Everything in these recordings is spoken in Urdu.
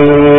Oh.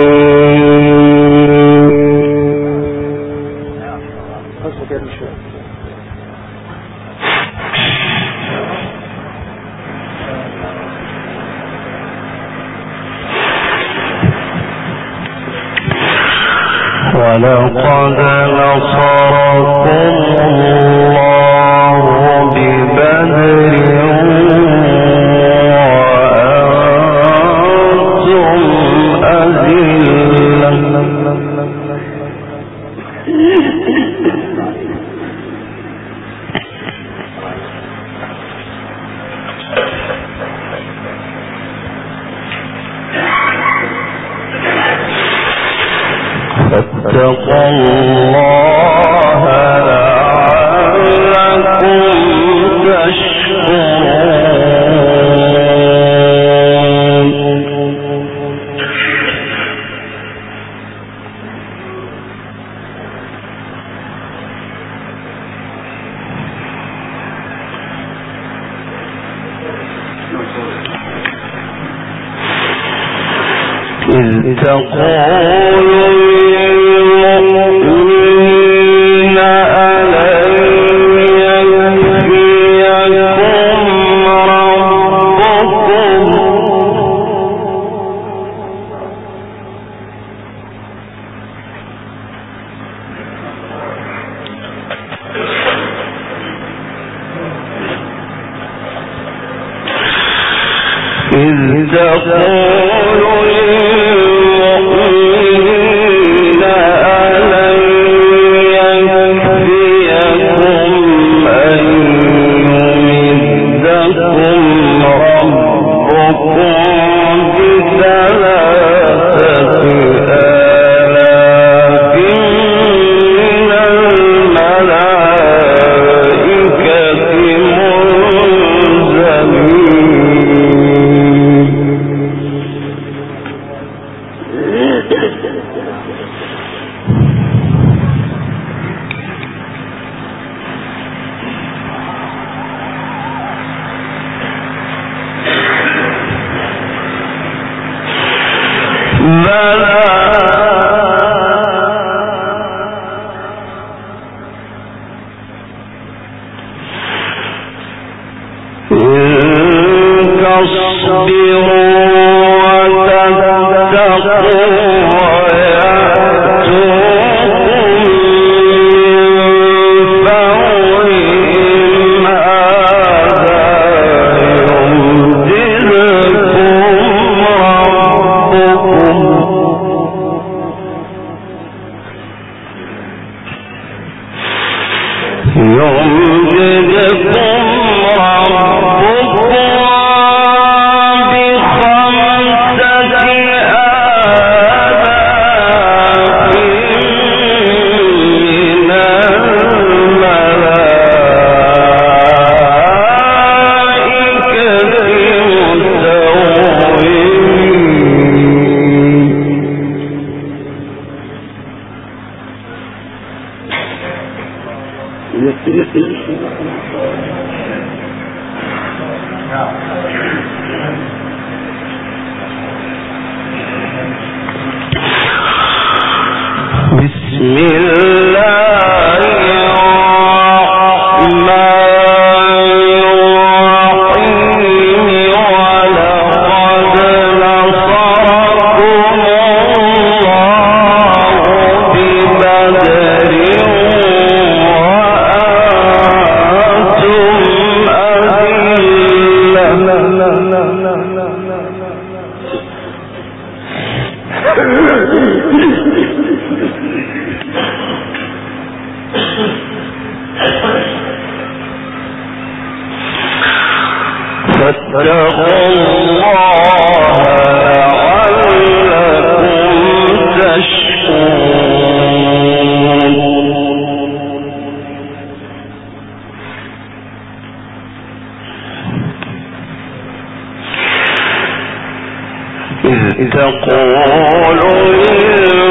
تقول إذ قالوا من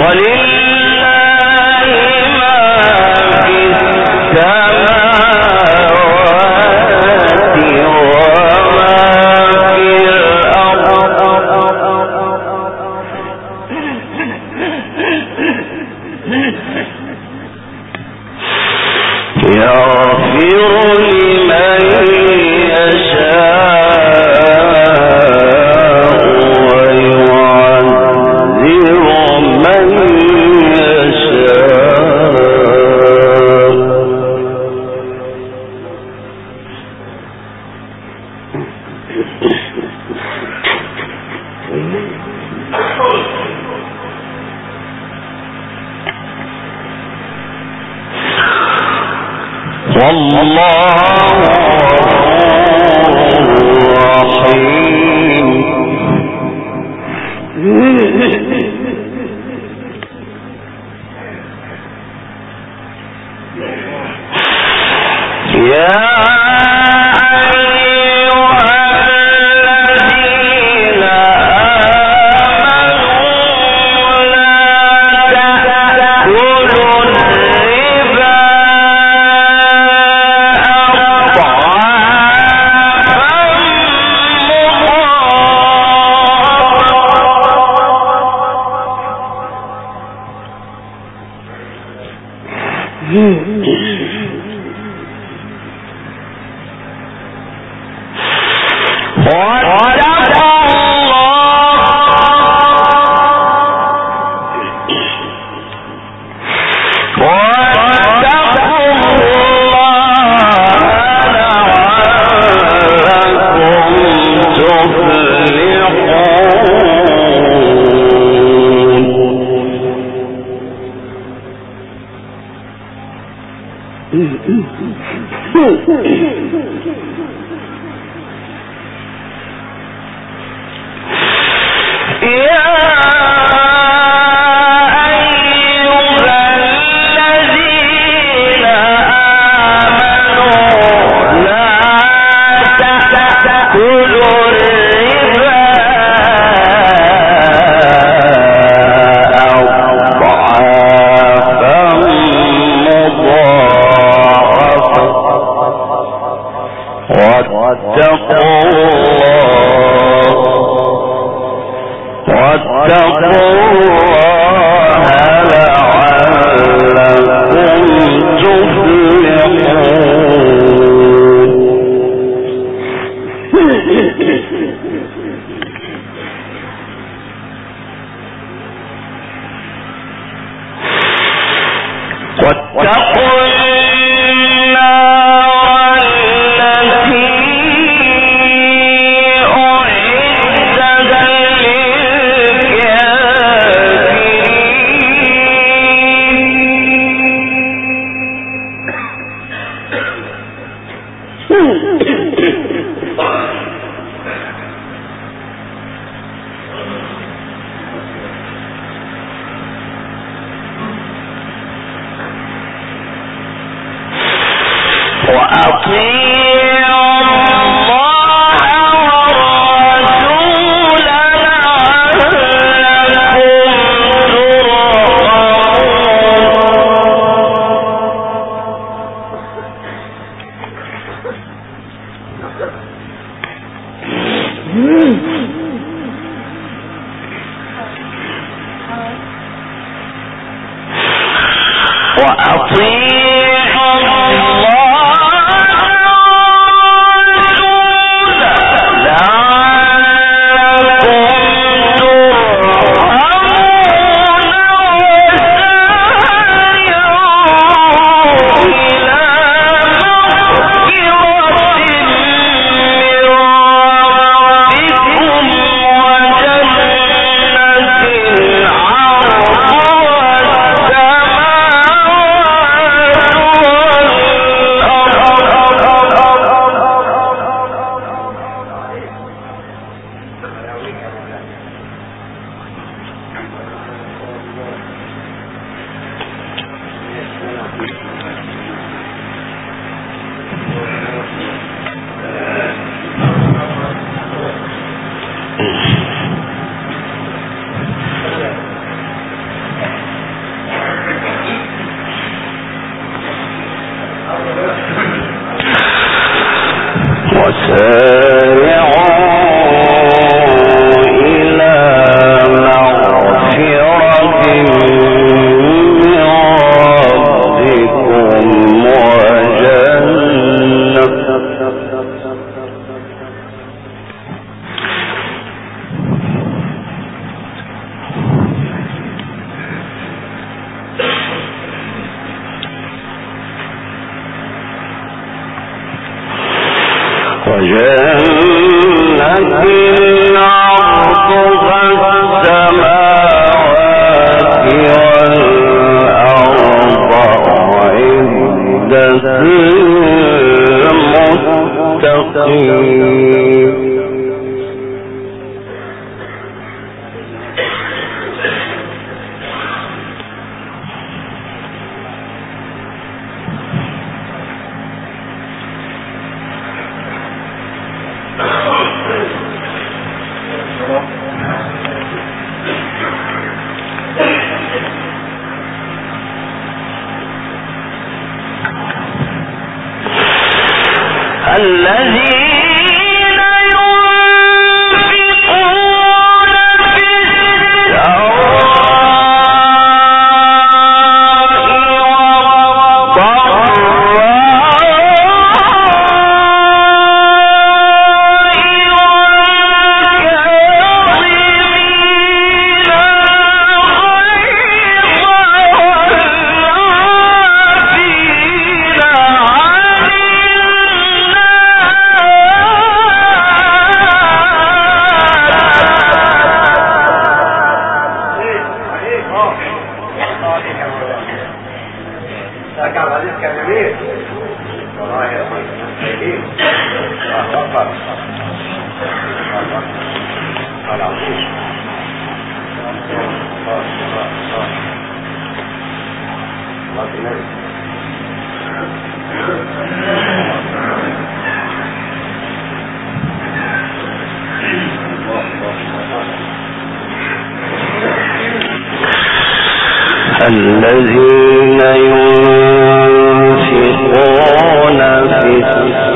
ولیل وسارعوا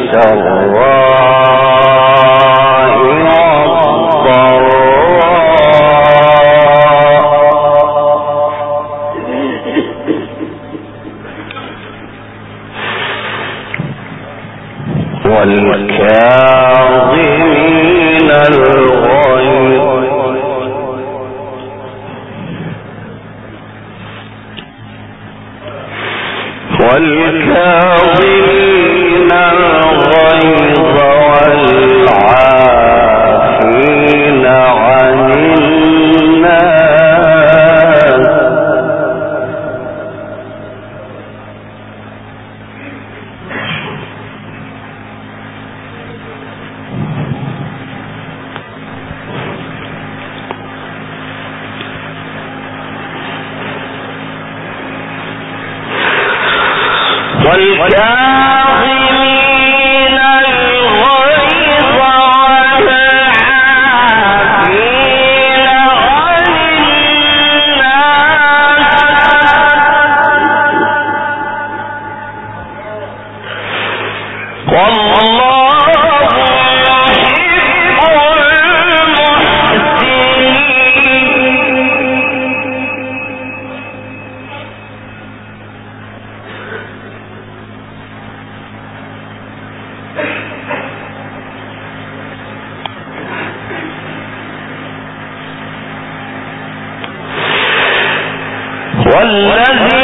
السراء والذي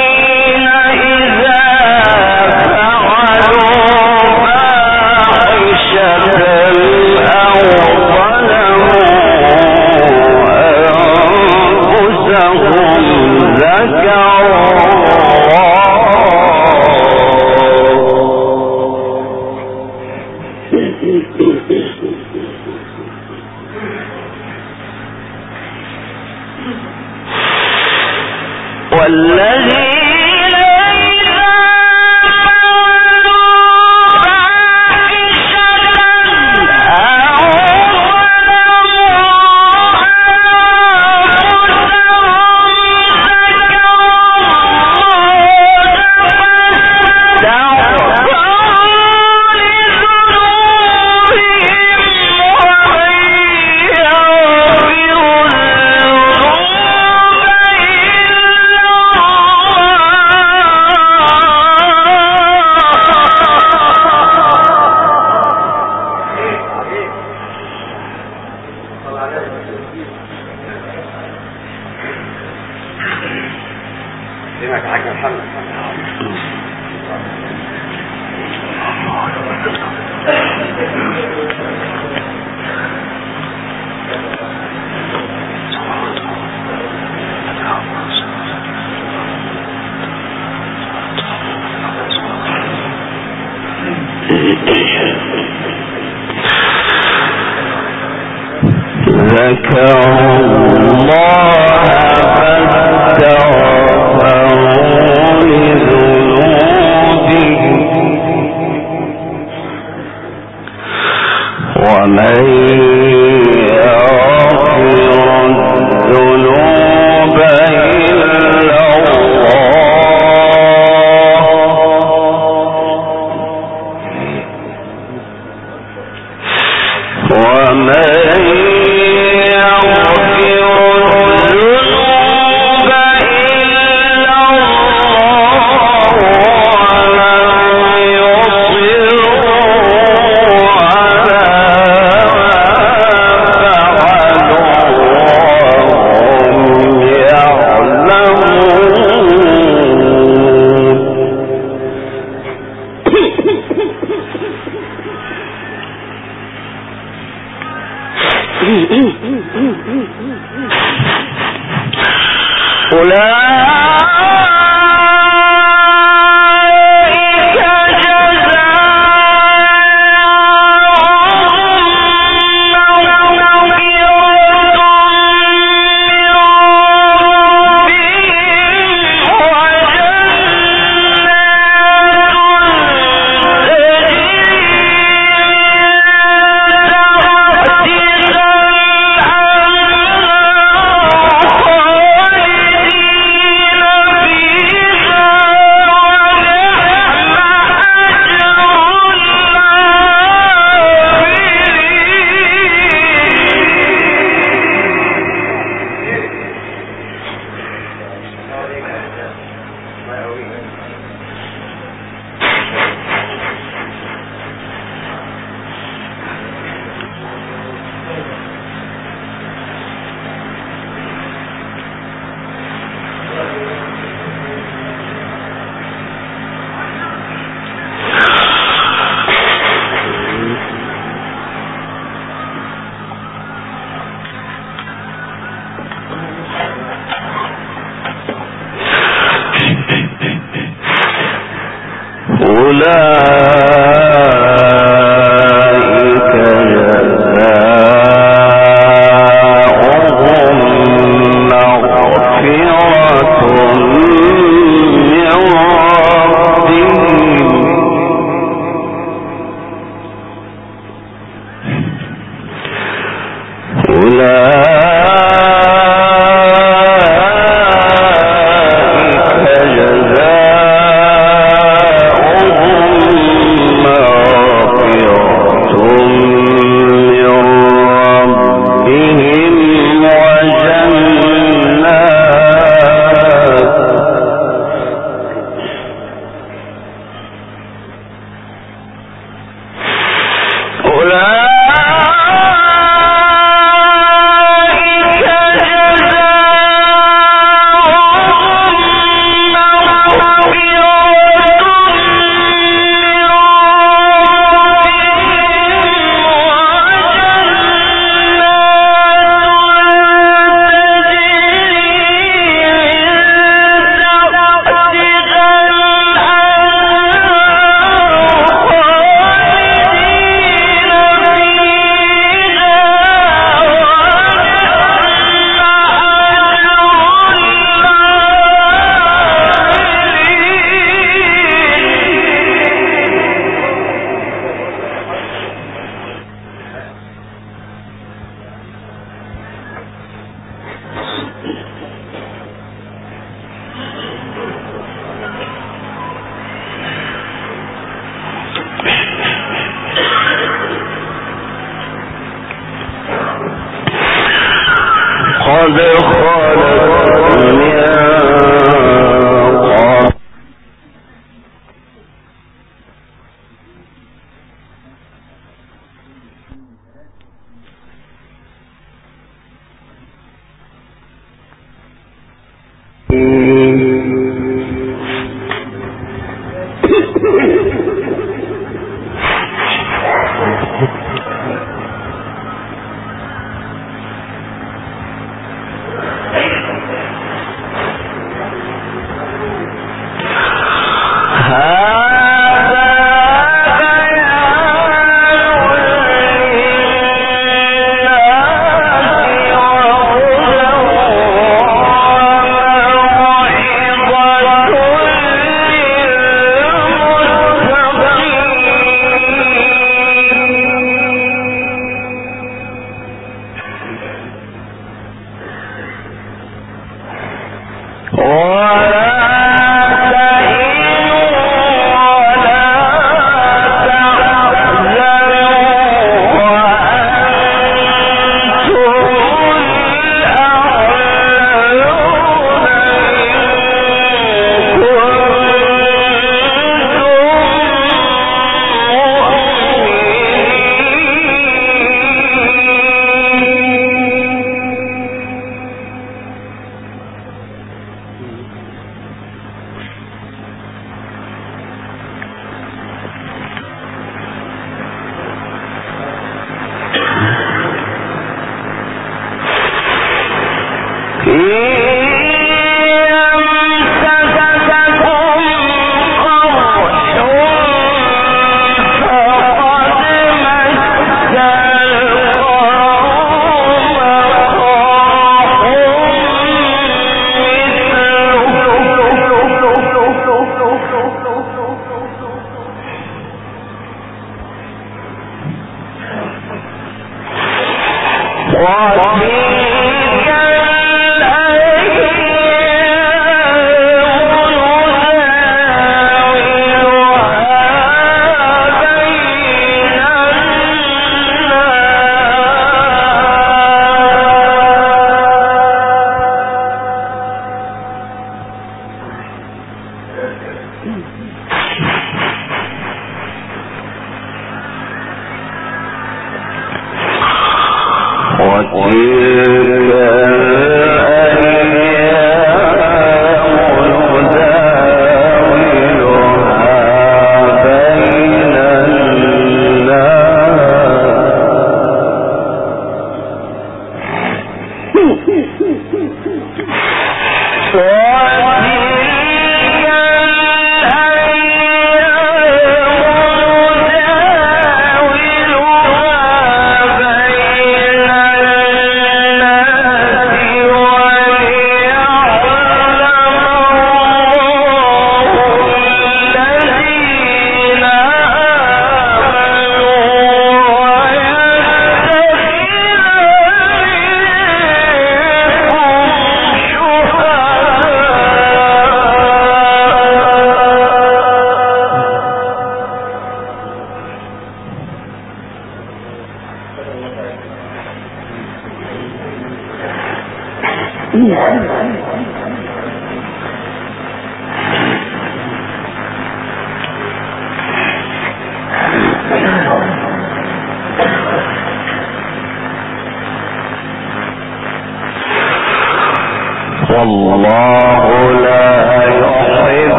سو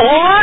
All